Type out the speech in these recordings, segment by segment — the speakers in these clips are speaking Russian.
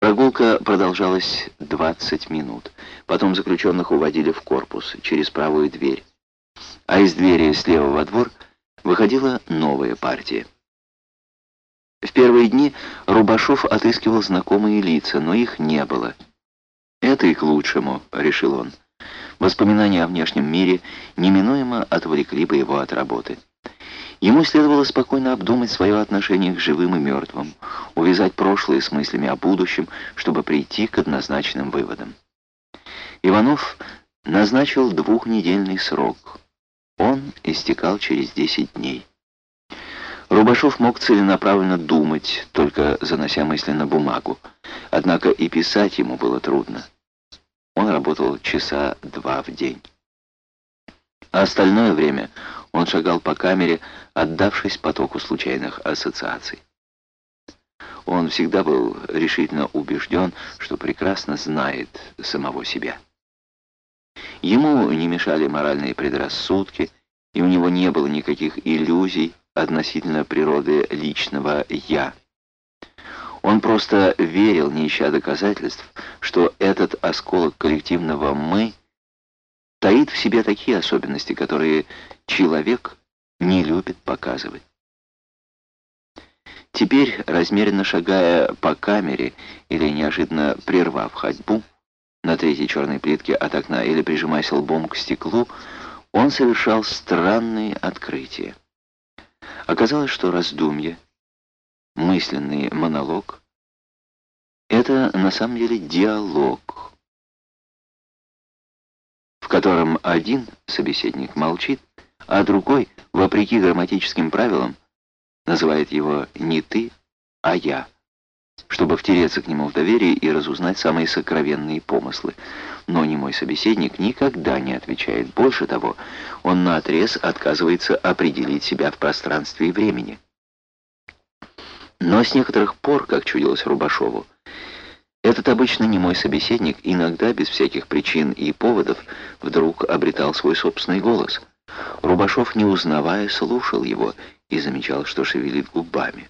Прогулка продолжалась 20 минут. Потом заключенных уводили в корпус через правую дверь. А из двери слева во двор выходила новая партия. В первые дни Рубашов отыскивал знакомые лица, но их не было. «Это и к лучшему», — решил он. Воспоминания о внешнем мире неминуемо отвлекли бы его от работы. Ему следовало спокойно обдумать свое отношение к живым и мертвым, увязать прошлое с мыслями о будущем, чтобы прийти к однозначным выводам. Иванов назначил двухнедельный срок. Он истекал через 10 дней. Рубашов мог целенаправленно думать, только занося мысли на бумагу. Однако и писать ему было трудно. Он работал часа два в день. А остальное время он шагал по камере, отдавшись потоку случайных ассоциаций. Он всегда был решительно убежден, что прекрасно знает самого себя. Ему не мешали моральные предрассудки, и у него не было никаких иллюзий относительно природы личного «я». Он просто верил, не ища доказательств, что этот осколок коллективного «мы» таит в себе такие особенности, которые человек не любит показывать. Теперь, размеренно шагая по камере или неожиданно прервав ходьбу на третьей черной плитке от окна или прижимаясь лбом к стеклу, он совершал странные открытия. Оказалось, что раздумье, мысленный монолог — это на самом деле диалог, котором один собеседник молчит, а другой, вопреки грамматическим правилам, называет его не ты, а я, чтобы втереться к нему в доверие и разузнать самые сокровенные помыслы. Но не мой собеседник никогда не отвечает. Больше того, он наотрез отказывается определить себя в пространстве и времени. Но с некоторых пор, как чудилось Рубашову, этот обычно не мой собеседник иногда без всяких причин и поводов вдруг обретал свой собственный голос. Рубашов, не узнавая, слушал его и замечал, что шевелит губами.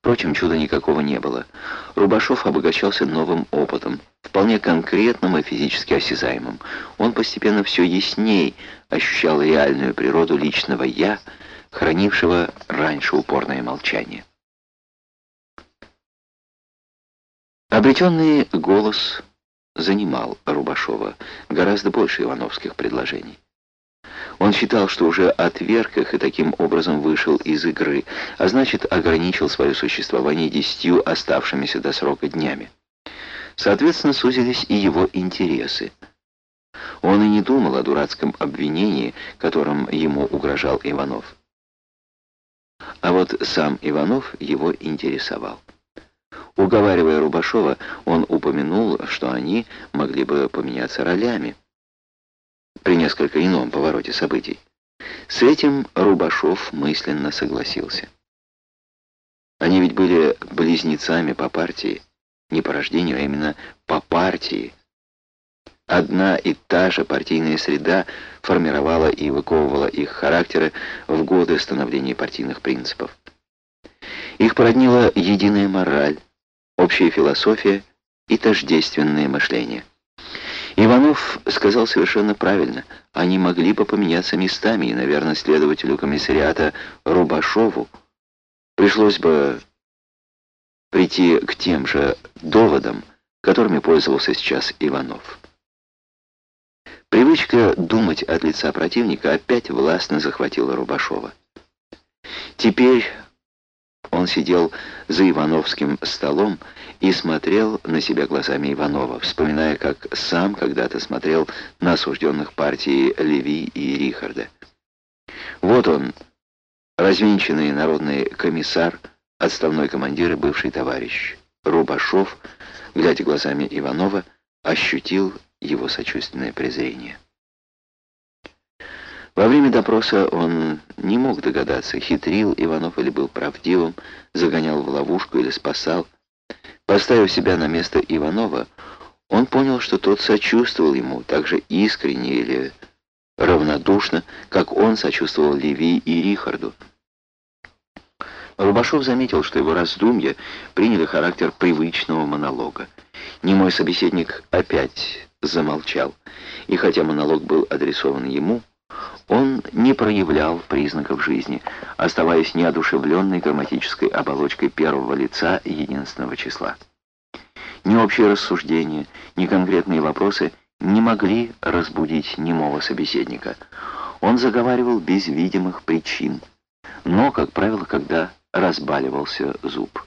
Впрочем, чуда никакого не было. Рубашов обогащался новым опытом, вполне конкретным и физически осязаемым. Он постепенно все ясней ощущал реальную природу личного «я», хранившего раньше упорное молчание. Обретенный голос занимал Рубашова гораздо больше ивановских предложений. Он считал, что уже отверг их и таким образом вышел из игры, а значит ограничил свое существование десятью оставшимися до срока днями. Соответственно, сузились и его интересы. Он и не думал о дурацком обвинении, которым ему угрожал Иванов. А вот сам Иванов его интересовал. Уговаривая Рубашова, он упомянул, что они могли бы поменяться ролями при несколько ином повороте событий. С этим Рубашов мысленно согласился. Они ведь были близнецами по партии, не по рождению, а именно по партии. Одна и та же партийная среда формировала и выковывала их характеры в годы становления партийных принципов. Их породнила единая мораль, общая философия и тождественное мышление. Иванов сказал совершенно правильно. Они могли бы поменяться местами, и, наверное, следователю комиссариата Рубашову пришлось бы прийти к тем же доводам, которыми пользовался сейчас Иванов. Привычка думать от лица противника опять властно захватила Рубашова. Теперь он сидел за Ивановским столом и смотрел на себя глазами Иванова, вспоминая, как сам когда-то смотрел на осужденных партии Леви и Рихарда. Вот он, развенчанный народный комиссар, отставной командир и бывший товарищ. Рубашов, глядя глазами Иванова, ощутил его сочувственное презрение. Во время допроса он не мог догадаться, хитрил Иванов или был правдивым, загонял в ловушку или спасал. Поставив себя на место Иванова, он понял, что тот сочувствовал ему так же искренне или равнодушно, как он сочувствовал Леви и Рихарду. Рубашов заметил, что его раздумья приняли характер привычного монолога. Немой собеседник опять замолчал, и хотя монолог был адресован ему, он не проявлял признаков жизни, оставаясь неодушевленной грамматической оболочкой первого лица единственного числа. Ни общее рассуждение, ни конкретные вопросы не могли разбудить немого собеседника. Он заговаривал без видимых причин, но, как правило, когда разбаливался зуб.